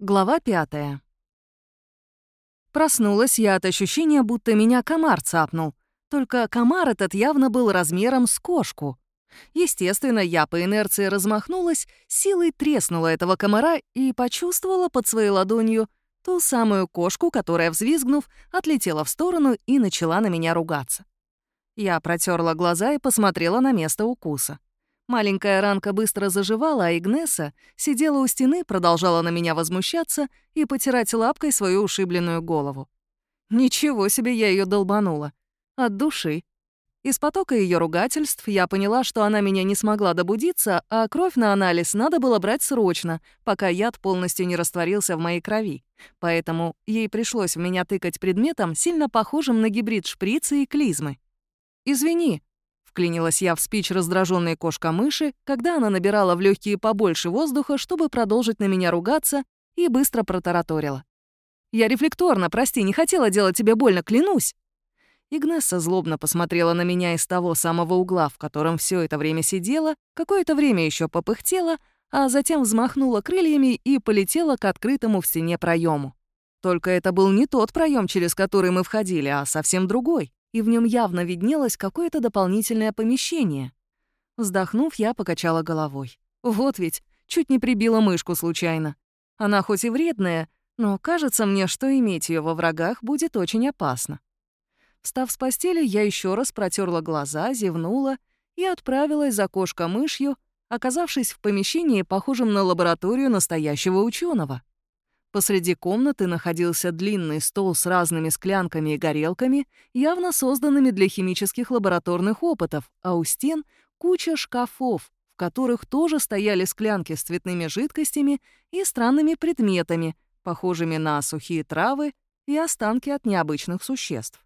Глава пятая. Проснулась я от ощущения, будто меня комар цапнул. Только комар этот явно был размером с кошку. Естественно, я по инерции размахнулась, силой треснула этого комара и почувствовала под своей ладонью ту самую кошку, которая, взвизгнув, отлетела в сторону и начала на меня ругаться. Я протерла глаза и посмотрела на место укуса. Маленькая ранка быстро заживала, а Игнеса сидела у стены, продолжала на меня возмущаться и потирать лапкой свою ушибленную голову. Ничего себе я ее долбанула. От души. Из потока ее ругательств я поняла, что она меня не смогла добудиться, а кровь на анализ надо было брать срочно, пока яд полностью не растворился в моей крови. Поэтому ей пришлось в меня тыкать предметом, сильно похожим на гибрид шприца и клизмы. «Извини», Вклинилась я в спич раздраженной кошка-мыши, когда она набирала в легкие побольше воздуха, чтобы продолжить на меня ругаться, и быстро протараторила. «Я рефлекторно, прости, не хотела делать тебе больно, клянусь!» Игнесса злобно посмотрела на меня из того самого угла, в котором все это время сидела, какое-то время еще попыхтела, а затем взмахнула крыльями и полетела к открытому в стене проему. Только это был не тот проем, через который мы входили, а совсем другой и в нем явно виднелось какое-то дополнительное помещение. Вздохнув, я покачала головой. Вот ведь, чуть не прибила мышку случайно. Она хоть и вредная, но кажется мне, что иметь ее во врагах будет очень опасно. Встав с постели, я еще раз протерла глаза, зевнула и отправилась за кошка-мышью, оказавшись в помещении, похожем на лабораторию настоящего ученого. Посреди комнаты находился длинный стол с разными склянками и горелками, явно созданными для химических лабораторных опытов, а у стен — куча шкафов, в которых тоже стояли склянки с цветными жидкостями и странными предметами, похожими на сухие травы и останки от необычных существ.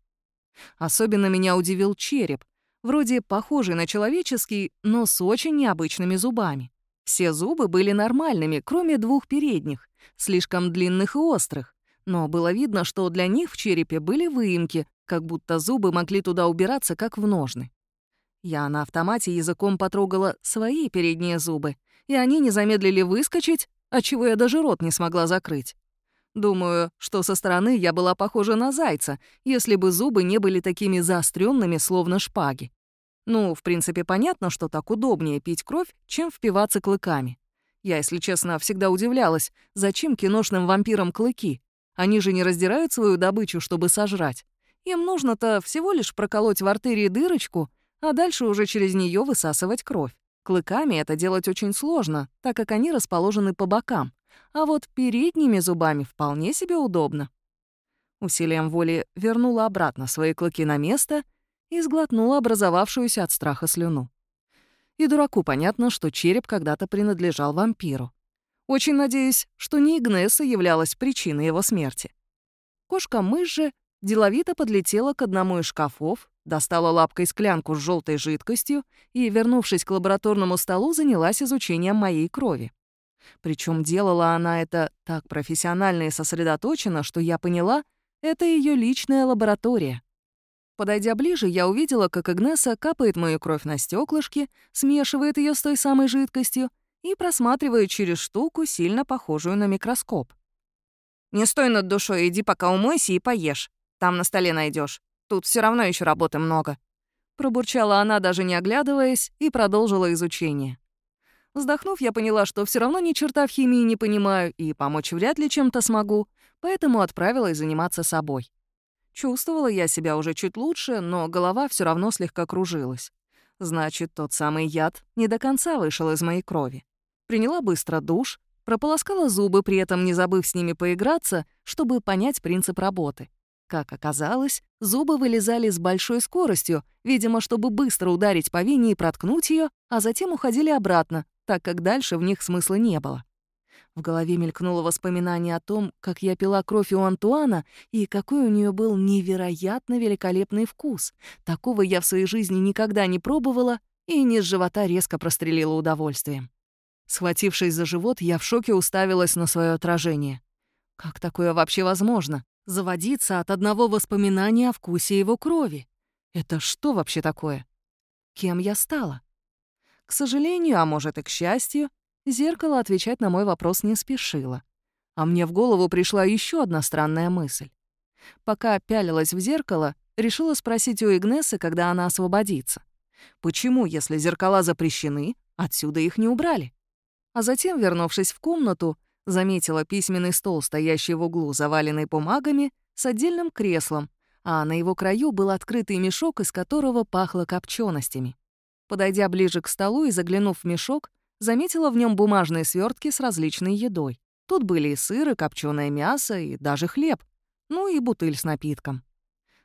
Особенно меня удивил череп, вроде похожий на человеческий, но с очень необычными зубами. Все зубы были нормальными, кроме двух передних, слишком длинных и острых, но было видно, что для них в черепе были выемки, как будто зубы могли туда убираться, как в ножны. Я на автомате языком потрогала свои передние зубы, и они не замедлили выскочить, отчего я даже рот не смогла закрыть. Думаю, что со стороны я была похожа на зайца, если бы зубы не были такими заостренными, словно шпаги. Ну, в принципе, понятно, что так удобнее пить кровь, чем впиваться клыками. Я, если честно, всегда удивлялась, зачем киношным вампирам клыки? Они же не раздирают свою добычу, чтобы сожрать. Им нужно-то всего лишь проколоть в артерии дырочку, а дальше уже через нее высасывать кровь. Клыками это делать очень сложно, так как они расположены по бокам. А вот передними зубами вполне себе удобно. Усилием воли вернула обратно свои клыки на место и сглотнула образовавшуюся от страха слюну. И дураку понятно, что череп когда-то принадлежал вампиру. Очень надеюсь, что не Игнесса являлась причиной его смерти. Кошка-мышь же деловито подлетела к одному из шкафов, достала лапкой склянку с желтой жидкостью и, вернувшись к лабораторному столу, занялась изучением моей крови. Причем делала она это так профессионально и сосредоточенно, что я поняла, это ее личная лаборатория. Подойдя ближе, я увидела, как Игнеса капает мою кровь на стеклышки, смешивает ее с той самой жидкостью и просматривает через штуку, сильно похожую на микроскоп. «Не стой над душой, иди пока умойся и поешь. Там на столе найдешь. Тут все равно еще работы много». Пробурчала она, даже не оглядываясь, и продолжила изучение. Вздохнув, я поняла, что все равно ни черта в химии не понимаю и помочь вряд ли чем-то смогу, поэтому отправилась заниматься собой. Чувствовала я себя уже чуть лучше, но голова все равно слегка кружилась. Значит, тот самый яд не до конца вышел из моей крови. Приняла быстро душ, прополоскала зубы, при этом не забыв с ними поиграться, чтобы понять принцип работы. Как оказалось, зубы вылезали с большой скоростью, видимо, чтобы быстро ударить по вене и проткнуть ее, а затем уходили обратно, так как дальше в них смысла не было. В голове мелькнуло воспоминание о том, как я пила кровь у Антуана и какой у нее был невероятно великолепный вкус. Такого я в своей жизни никогда не пробовала и низ живота резко прострелила удовольствием. Схватившись за живот, я в шоке уставилась на свое отражение. Как такое вообще возможно? Заводиться от одного воспоминания о вкусе его крови. Это что вообще такое? Кем я стала? К сожалению, а может и к счастью, Зеркало отвечать на мой вопрос не спешило. А мне в голову пришла еще одна странная мысль. Пока пялилась в зеркало, решила спросить у Игнесы, когда она освободится. Почему, если зеркала запрещены, отсюда их не убрали? А затем, вернувшись в комнату, заметила письменный стол, стоящий в углу, заваленный бумагами, с отдельным креслом, а на его краю был открытый мешок, из которого пахло копченостями. Подойдя ближе к столу и заглянув в мешок, заметила в нем бумажные свертки с различной едой. Тут были и сыр, и копченое мясо, и даже хлеб, ну и бутыль с напитком.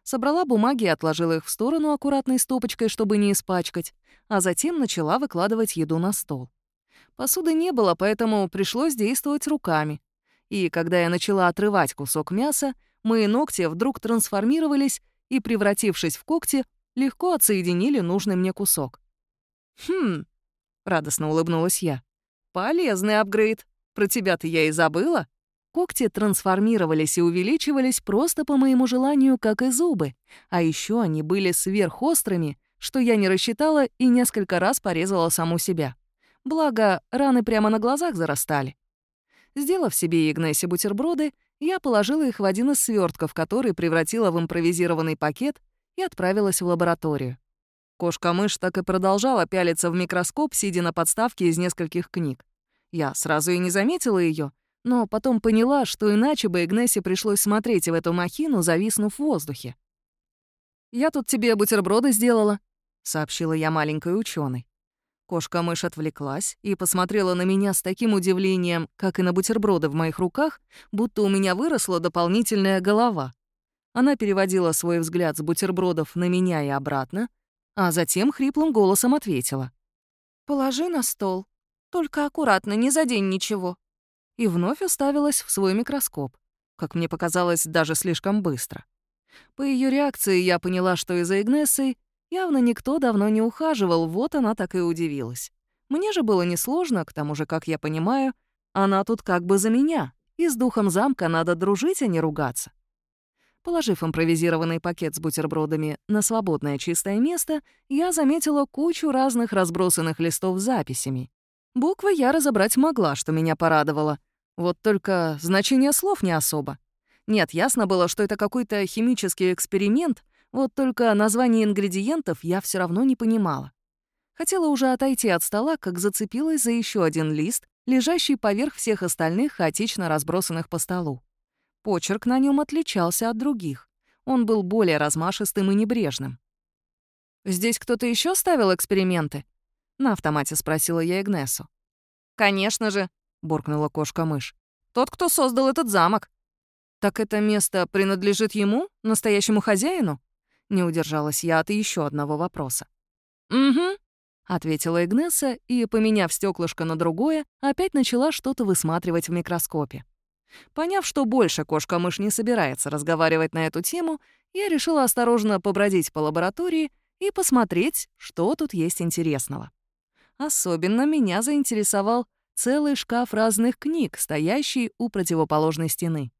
Собрала бумаги и отложила их в сторону аккуратной стопочкой, чтобы не испачкать, а затем начала выкладывать еду на стол. Посуды не было, поэтому пришлось действовать руками. И когда я начала отрывать кусок мяса, мои ногти вдруг трансформировались и, превратившись в когти, легко отсоединили нужный мне кусок. «Хм», — радостно улыбнулась я, — «полезный апгрейд. Про тебя-то я и забыла». Когти трансформировались и увеличивались просто по моему желанию, как и зубы. А еще они были сверхострыми, что я не рассчитала и несколько раз порезала саму себя. Благо, раны прямо на глазах зарастали. Сделав себе и Игнессе бутерброды, я положила их в один из свертков, который превратила в импровизированный пакет и отправилась в лабораторию. Кошка-мышь так и продолжала пялиться в микроскоп, сидя на подставке из нескольких книг. Я сразу и не заметила ее, но потом поняла, что иначе бы Игнессе пришлось смотреть в эту махину, зависнув в воздухе. «Я тут тебе бутерброды сделала», — сообщила я маленькой ученой. Кошка-мышь отвлеклась и посмотрела на меня с таким удивлением, как и на бутерброды в моих руках, будто у меня выросла дополнительная голова. Она переводила свой взгляд с бутербродов на меня и обратно, а затем хриплым голосом ответила. «Положи на стол. Только аккуратно, не задень ничего и вновь уставилась в свой микроскоп, как мне показалось, даже слишком быстро. По ее реакции я поняла, что из-за Игнессой явно никто давно не ухаживал, вот она так и удивилась. Мне же было несложно, к тому же, как я понимаю, она тут как бы за меня, и с духом замка надо дружить, а не ругаться. Положив импровизированный пакет с бутербродами на свободное чистое место, я заметила кучу разных разбросанных листов с записями, Буквы я разобрать могла, что меня порадовало. Вот только значение слов не особо. Нет, ясно было, что это какой-то химический эксперимент, вот только название ингредиентов я все равно не понимала. Хотела уже отойти от стола, как зацепилась за еще один лист, лежащий поверх всех остальных, хаотично разбросанных по столу. Почерк на нем отличался от других. Он был более размашистым и небрежным. «Здесь кто-то еще ставил эксперименты?» На автомате спросила я Игнесу. «Конечно же», — буркнула кошка-мышь. «Тот, кто создал этот замок». «Так это место принадлежит ему, настоящему хозяину?» Не удержалась я от еще одного вопроса. «Угу», — ответила Игнеса и, поменяв стеклышко на другое, опять начала что-то высматривать в микроскопе. Поняв, что больше кошка-мышь не собирается разговаривать на эту тему, я решила осторожно побродить по лаборатории и посмотреть, что тут есть интересного. Особенно меня заинтересовал целый шкаф разных книг, стоящий у противоположной стены.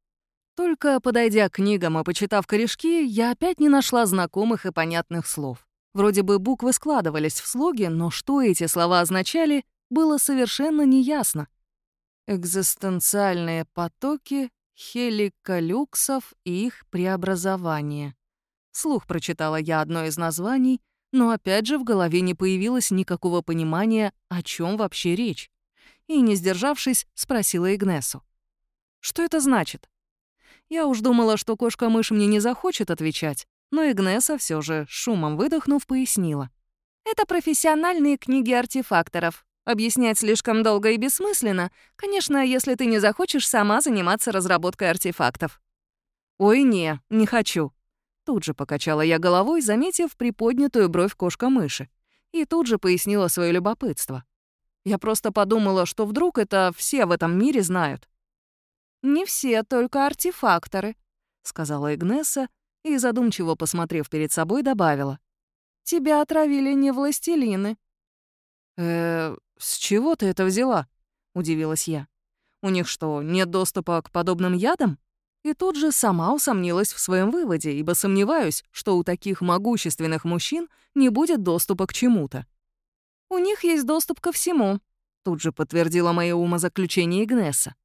Только подойдя к книгам и почитав корешки, я опять не нашла знакомых и понятных слов. Вроде бы буквы складывались в слоги, но что эти слова означали, было совершенно неясно. Экзистенциальные потоки хеликолюксов и их преобразование. Слух прочитала я одно из названий — но опять же в голове не появилось никакого понимания, о чем вообще речь. И, не сдержавшись, спросила Игнесу. «Что это значит?» Я уж думала, что кошка-мышь мне не захочет отвечать, но Игнеса все же, шумом выдохнув, пояснила. «Это профессиональные книги артефакторов. Объяснять слишком долго и бессмысленно, конечно, если ты не захочешь сама заниматься разработкой артефактов». «Ой, не, не хочу», Тут же покачала я головой, заметив приподнятую бровь кошка-мыши. И тут же пояснила свое любопытство. Я просто подумала, что вдруг это все в этом мире знают. «Не все, только артефакторы», — сказала Игнесса и, задумчиво посмотрев перед собой, добавила. «Тебя отравили не властелины». «Э, с чего ты это взяла?» — удивилась я. «У них что, нет доступа к подобным ядам?» И тут же сама усомнилась в своем выводе, ибо сомневаюсь, что у таких могущественных мужчин не будет доступа к чему-то. «У них есть доступ ко всему», — тут же подтвердила мое умозаключение Игнесса.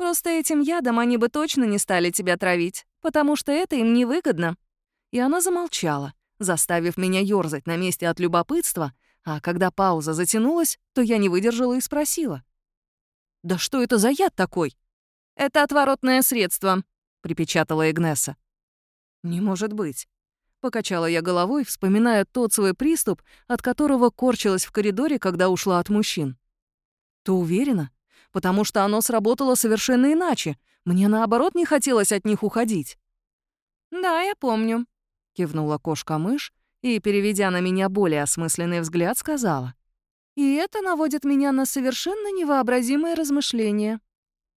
Просто этим ядом они бы точно не стали тебя травить, потому что это им невыгодно». И она замолчала, заставив меня ёрзать на месте от любопытства, а когда пауза затянулась, то я не выдержала и спросила. «Да что это за яд такой?» «Это отворотное средство», — припечатала Игнеса. «Не может быть». Покачала я головой, вспоминая тот свой приступ, от которого корчилась в коридоре, когда ушла от мужчин. «Ты уверена?» потому что оно сработало совершенно иначе. Мне, наоборот, не хотелось от них уходить». «Да, я помню», — кивнула кошка-мышь и, переведя на меня более осмысленный взгляд, сказала. «И это наводит меня на совершенно невообразимые размышления».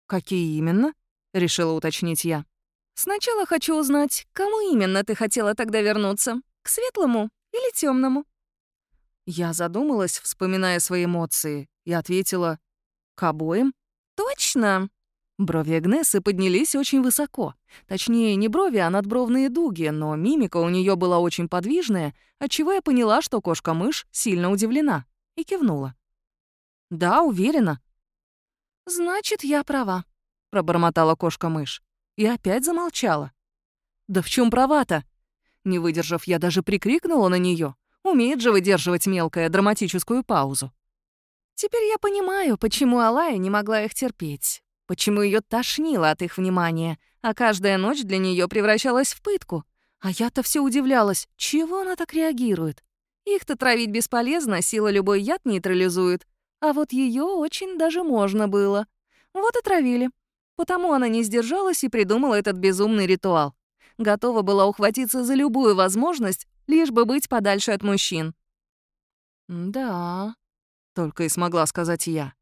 «Какие именно?» — решила уточнить я. «Сначала хочу узнать, кому именно ты хотела тогда вернуться? К светлому или темному? Я задумалась, вспоминая свои эмоции, и ответила к обоим? Точно! Брови Агнесы поднялись очень высоко. Точнее, не брови, а надбровные дуги, но мимика у нее была очень подвижная, отчего я поняла, что кошка-мышь сильно удивлена, и кивнула. «Да, уверена». «Значит, я права», — пробормотала кошка-мышь. И опять замолчала. «Да в чем права-то?» Не выдержав, я даже прикрикнула на нее. Умеет же выдерживать мелкая драматическую паузу. Теперь я понимаю, почему Алая не могла их терпеть, почему ее тошнило от их внимания, а каждая ночь для нее превращалась в пытку. А я-то все удивлялась, чего она так реагирует. Их-то травить бесполезно, сила любой яд нейтрализует. А вот ее очень даже можно было. Вот и травили. Потому она не сдержалась и придумала этот безумный ритуал. Готова была ухватиться за любую возможность, лишь бы быть подальше от мужчин. «Да», только и смогла сказать я.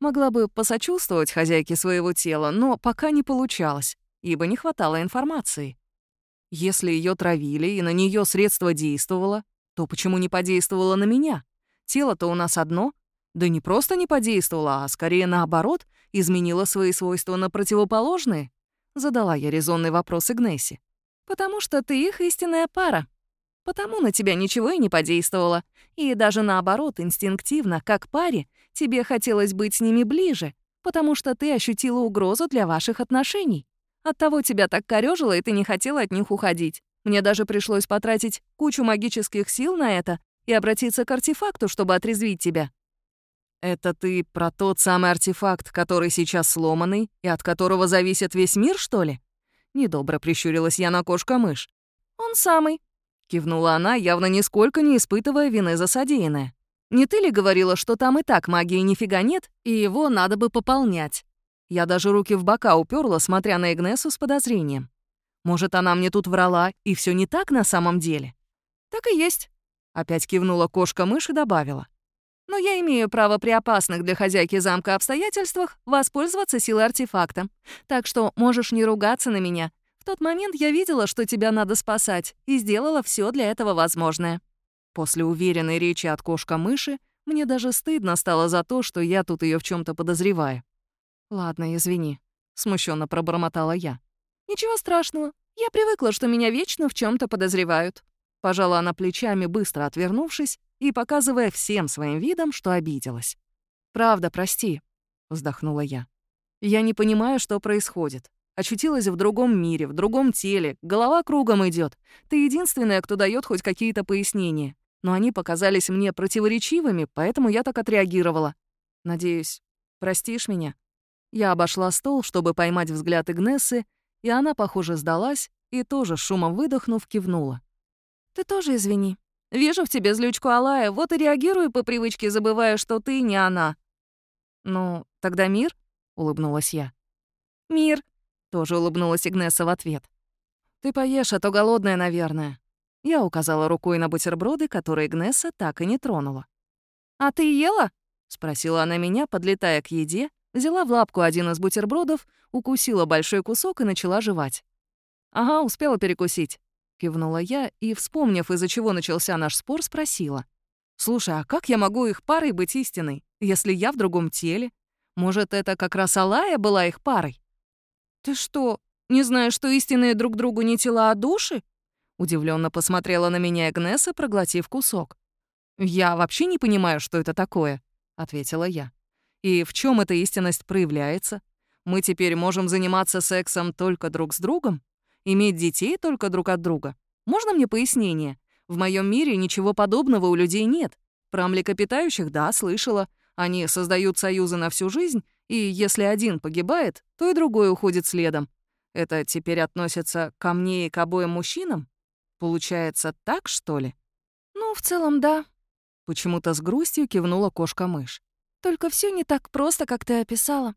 Могла бы посочувствовать хозяйке своего тела, но пока не получалось, ибо не хватало информации. Если ее травили и на нее средство действовало, то почему не подействовало на меня? Тело-то у нас одно. Да не просто не подействовало, а скорее наоборот, изменило свои свойства на противоположные. Задала я резонный вопрос Игнесси. «Потому что ты их истинная пара», Потому на тебя ничего и не подействовало. И даже наоборот, инстинктивно, как паре, тебе хотелось быть с ними ближе, потому что ты ощутила угрозу для ваших отношений. Оттого тебя так корёжило, и ты не хотела от них уходить. Мне даже пришлось потратить кучу магических сил на это и обратиться к артефакту, чтобы отрезвить тебя. «Это ты про тот самый артефакт, который сейчас сломанный и от которого зависит весь мир, что ли?» Недобро прищурилась я на кошка-мышь. «Он самый», Кивнула она, явно нисколько не испытывая вины за содеянное. «Не ты ли говорила, что там и так магии нифига нет, и его надо бы пополнять?» Я даже руки в бока уперла, смотря на Игнесу с подозрением. «Может, она мне тут врала, и все не так на самом деле?» «Так и есть», — опять кивнула кошка-мышь и добавила. «Но я имею право при опасных для хозяйки замка обстоятельствах воспользоваться силой артефакта. Так что можешь не ругаться на меня тот момент я видела, что тебя надо спасать, и сделала все для этого возможное». После уверенной речи от кошка-мыши мне даже стыдно стало за то, что я тут ее в чем то подозреваю. «Ладно, извини», — смущенно пробормотала я. «Ничего страшного. Я привыкла, что меня вечно в чем то подозревают». Пожала она плечами, быстро отвернувшись и показывая всем своим видом, что обиделась. «Правда, прости», — вздохнула я. «Я не понимаю, что происходит. Очутилась в другом мире, в другом теле, голова кругом идет. Ты единственная, кто дает хоть какие-то пояснения. Но они показались мне противоречивыми, поэтому я так отреагировала. Надеюсь, простишь меня?» Я обошла стол, чтобы поймать взгляд Игнессы, и она, похоже, сдалась и тоже шумом выдохнув кивнула. «Ты тоже извини. Вижу в тебе злючку Алая, вот и реагирую по привычке, забывая, что ты не она». «Ну, тогда мир?» — улыбнулась я. «Мир», тоже улыбнулась Игнеса в ответ. «Ты поешь, а то голодная, наверное». Я указала рукой на бутерброды, которые Игнеса так и не тронула. «А ты ела?» — спросила она меня, подлетая к еде, взяла в лапку один из бутербродов, укусила большой кусок и начала жевать. «Ага, успела перекусить», — кивнула я и, вспомнив, из-за чего начался наш спор, спросила. «Слушай, а как я могу их парой быть истинной, если я в другом теле? Может, это как раз Алая была их парой?» «Ты что, не знаешь, что истинные друг другу не тела, а души?» Удивленно посмотрела на меня Агнеса, проглотив кусок. «Я вообще не понимаю, что это такое», — ответила я. «И в чем эта истинность проявляется? Мы теперь можем заниматься сексом только друг с другом? Иметь детей только друг от друга? Можно мне пояснение? В моем мире ничего подобного у людей нет. Про млекопитающих, да, слышала. Они создают союзы на всю жизнь, и если один погибает, то и другой уходит следом. Это теперь относится ко мне и к обоим мужчинам? Получается так, что ли? Ну, в целом, да. Почему-то с грустью кивнула кошка-мышь. Только все не так просто, как ты описала.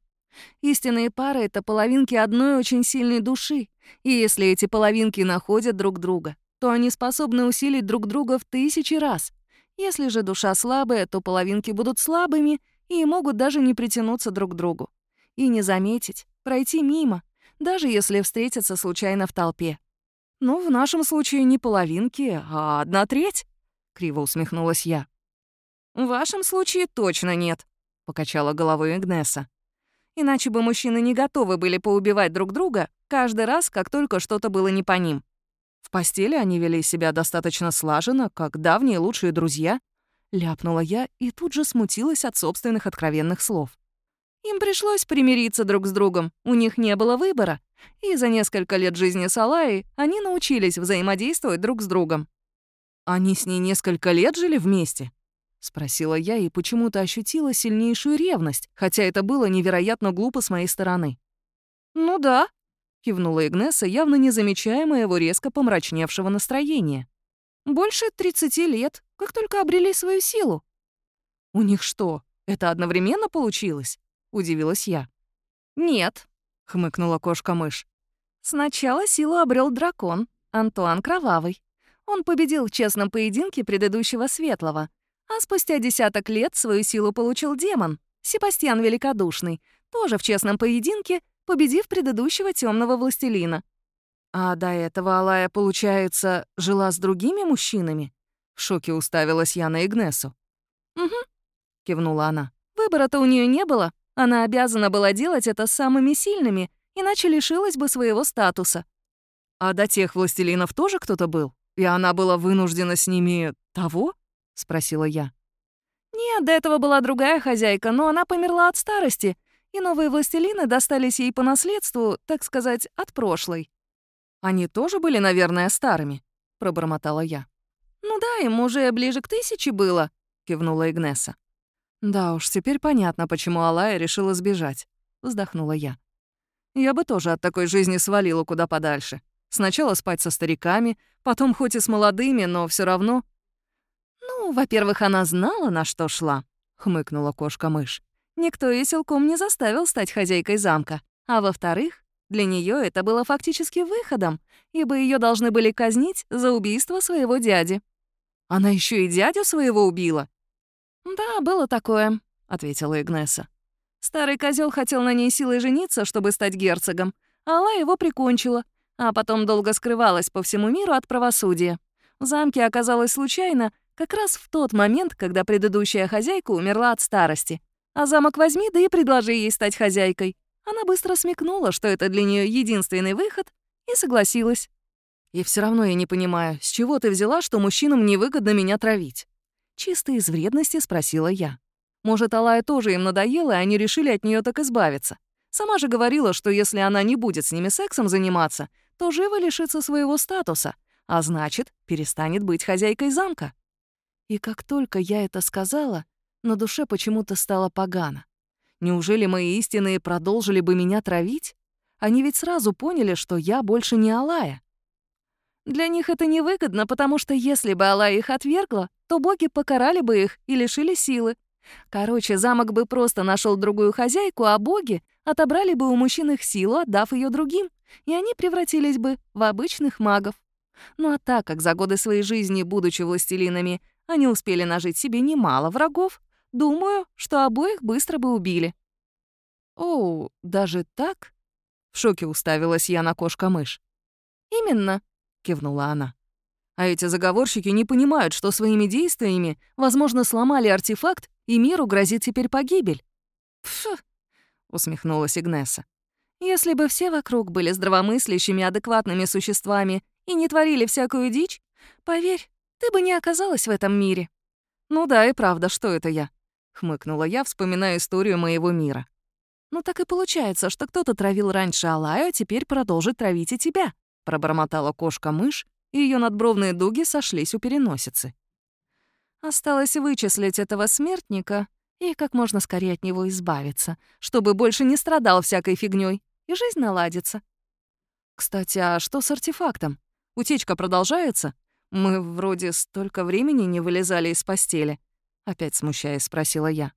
Истинные пары — это половинки одной очень сильной души, и если эти половинки находят друг друга, то они способны усилить друг друга в тысячи раз. Если же душа слабая, то половинки будут слабыми и могут даже не притянуться друг к другу. И не заметить, пройти мимо, даже если встретятся случайно в толпе. «Ну, в нашем случае не половинки, а одна треть», — криво усмехнулась я. «В вашем случае точно нет», — покачала головой Игнеса. Иначе бы мужчины не готовы были поубивать друг друга каждый раз, как только что-то было не по ним. В постели они вели себя достаточно слаженно, как давние лучшие друзья. Ляпнула я и тут же смутилась от собственных откровенных слов. Им пришлось примириться друг с другом, у них не было выбора. И за несколько лет жизни Салаи они научились взаимодействовать друг с другом. Они с ней несколько лет жили вместе? — спросила я и почему-то ощутила сильнейшую ревность, хотя это было невероятно глупо с моей стороны. «Ну да», — кивнула Игнесса, явно не замечая моего резко помрачневшего настроения. «Больше 30 лет, как только обрели свою силу». «У них что, это одновременно получилось?» — удивилась я. «Нет», — хмыкнула кошка-мышь. «Сначала силу обрел дракон, Антуан Кровавый. Он победил в честном поединке предыдущего Светлого, а спустя десяток лет свою силу получил демон, Себастьян Великодушный, тоже в честном поединке, победив предыдущего темного властелина. А до этого Алая, получается, жила с другими мужчинами? В шоке уставилась я на Игнесу. «Угу», — кивнула она. «Выбора-то у нее не было. Она обязана была делать это самыми сильными, иначе лишилась бы своего статуса». «А до тех властелинов тоже кто-то был? И она была вынуждена с ними того?» — спросила я. «Нет, до этого была другая хозяйка, но она померла от старости, и новые властелины достались ей по наследству, так сказать, от прошлой». «Они тоже были, наверное, старыми?» — пробормотала я. «Ну да, им уже ближе к тысяче было», — кивнула Игнеса. «Да уж, теперь понятно, почему Алая решила сбежать», — вздохнула я. «Я бы тоже от такой жизни свалила куда подальше. Сначала спать со стариками, потом хоть и с молодыми, но все равно «Ну, во-первых, она знала, на что шла», — хмыкнула кошка-мышь. «Никто ее силком не заставил стать хозяйкой замка. А во-вторых, для нее это было фактически выходом, ибо ее должны были казнить за убийство своего дяди». «Она еще и дядю своего убила?» «Да, было такое», — ответила Игнеса. Старый козел хотел на ней силой жениться, чтобы стать герцогом, а Алла его прикончила, а потом долго скрывалась по всему миру от правосудия. В замке оказалось случайно, как раз в тот момент, когда предыдущая хозяйка умерла от старости. А замок возьми, да и предложи ей стать хозяйкой. Она быстро смекнула, что это для нее единственный выход, и согласилась. И все равно я не понимаю, с чего ты взяла, что мужчинам невыгодно меня травить? Чисто из вредности спросила я. Может, Алая тоже им надоела, и они решили от нее так избавиться. Сама же говорила, что если она не будет с ними сексом заниматься, то живо лишится своего статуса, а значит, перестанет быть хозяйкой замка. И как только я это сказала, на душе почему-то стало погано. Неужели мои истинные продолжили бы меня травить? Они ведь сразу поняли, что я больше не Алая. Для них это невыгодно, потому что если бы Алая их отвергла, то боги покарали бы их и лишили силы. Короче, замок бы просто нашел другую хозяйку, а боги отобрали бы у мужчин их силу, отдав ее другим, и они превратились бы в обычных магов. Ну а так как за годы своей жизни, будучи властелинами, они успели нажить себе немало врагов. Думаю, что обоих быстро бы убили». «Оу, даже так?» В шоке уставилась я на кошка-мышь. «Именно», — кивнула она. «А эти заговорщики не понимают, что своими действиями, возможно, сломали артефакт, и миру грозит теперь погибель». «Пф», — усмехнулась Игнеса. «Если бы все вокруг были здравомыслящими, адекватными существами и не творили всякую дичь, поверь, ты бы не оказалась в этом мире». «Ну да, и правда, что это я?» — хмыкнула я, вспоминая историю моего мира. «Ну так и получается, что кто-то травил раньше Алаю, а теперь продолжит травить и тебя», — пробормотала кошка-мышь, и ее надбровные дуги сошлись у переносицы. Осталось вычислить этого смертника и как можно скорее от него избавиться, чтобы больше не страдал всякой фигней, и жизнь наладится. Кстати, а что с артефактом? Утечка продолжается? Мы вроде столько времени не вылезали из постели. Опять смущаясь, спросила я.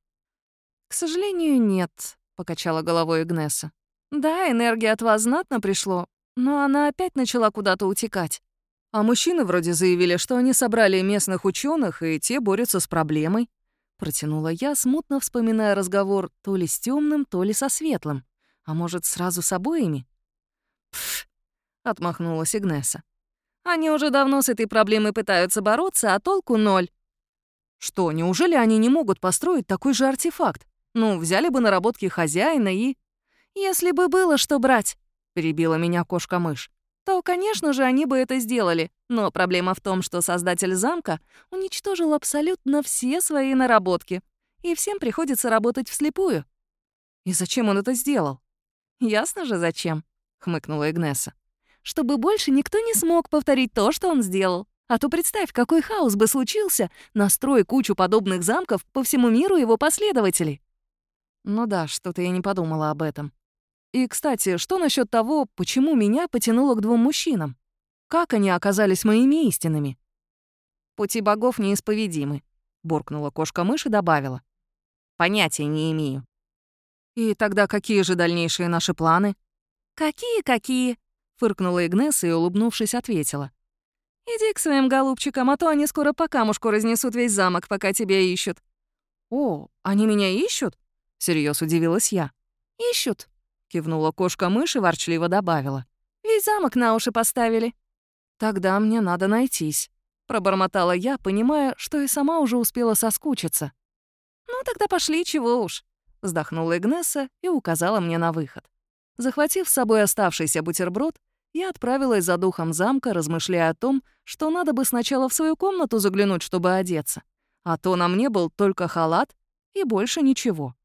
К сожалению, нет, покачала головой Игнеса. Да, энергия от вас знатно пришло, но она опять начала куда-то утекать. А мужчины вроде заявили, что они собрали местных ученых, и те борются с проблемой. Протянула я, смутно вспоминая разговор то ли с темным, то ли со светлым. А может, сразу с обоими? Пф, отмахнулась Игнеса. Они уже давно с этой проблемой пытаются бороться, а толку ноль. Что, неужели они не могут построить такой же артефакт? Ну, взяли бы наработки хозяина и... Если бы было что брать, перебила меня кошка-мышь, то, конечно же, они бы это сделали. Но проблема в том, что создатель замка уничтожил абсолютно все свои наработки. И всем приходится работать вслепую. И зачем он это сделал? Ясно же, зачем, хмыкнула Игнеса. Чтобы больше никто не смог повторить то, что он сделал. А то представь, какой хаос бы случился, настрой кучу подобных замков по всему миру его последователей. Ну да, что-то я не подумала об этом. И, кстати, что насчет того, почему меня потянуло к двум мужчинам? Как они оказались моими истинами? «Пути богов неисповедимы», — буркнула кошка-мышь и добавила. «Понятия не имею». «И тогда какие же дальнейшие наши планы?» «Какие-какие?» — фыркнула Игнесса и, улыбнувшись, ответила. «Иди к своим голубчикам, а то они скоро по камушку разнесут весь замок, пока тебя ищут». «О, они меня ищут?» — всерьез удивилась я. «Ищут», — кивнула кошка-мышь и ворчливо добавила. «Весь замок на уши поставили». «Тогда мне надо найтись», — пробормотала я, понимая, что и сама уже успела соскучиться. «Ну тогда пошли, чего уж», — вздохнула Игнесса и указала мне на выход. Захватив с собой оставшийся бутерброд, я отправилась за духом замка, размышляя о том, что надо бы сначала в свою комнату заглянуть, чтобы одеться. А то на мне был только халат и больше ничего.